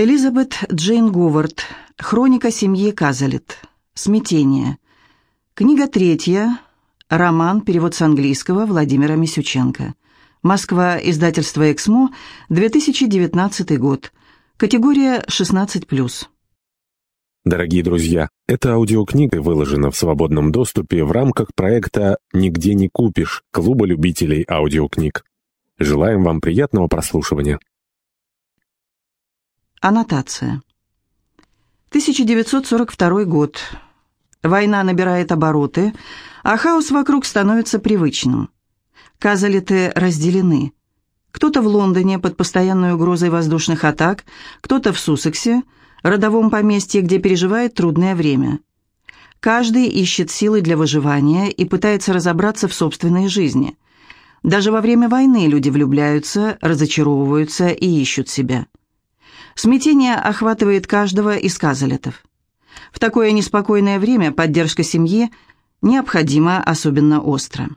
Элизабет Джейн Говард. Хроника семьи Казалет. Смятение. Книга третья. Роман. Перевод с английского Владимира Мисюченко. Москва. Издательство «Эксмо». 2019 год. Категория 16+. Дорогие друзья, эта аудиокнига выложена в свободном доступе в рамках проекта «Нигде не купишь» Клуба любителей аудиокниг. Желаем вам приятного прослушивания. Аннотация. 1942 год. Война набирает обороты, а хаос вокруг становится привычным. Казалиты разделены. Кто-то в Лондоне под постоянной угрозой воздушных атак, кто-то в Суссексе, родовом поместье, где переживает трудное время. Каждый ищет силы для выживания и пытается разобраться в собственной жизни. Даже во время войны люди влюбляются, разочаровываются и ищут себя. Смятение охватывает каждого из казалетов. В такое неспокойное время поддержка семьи необходима особенно остро.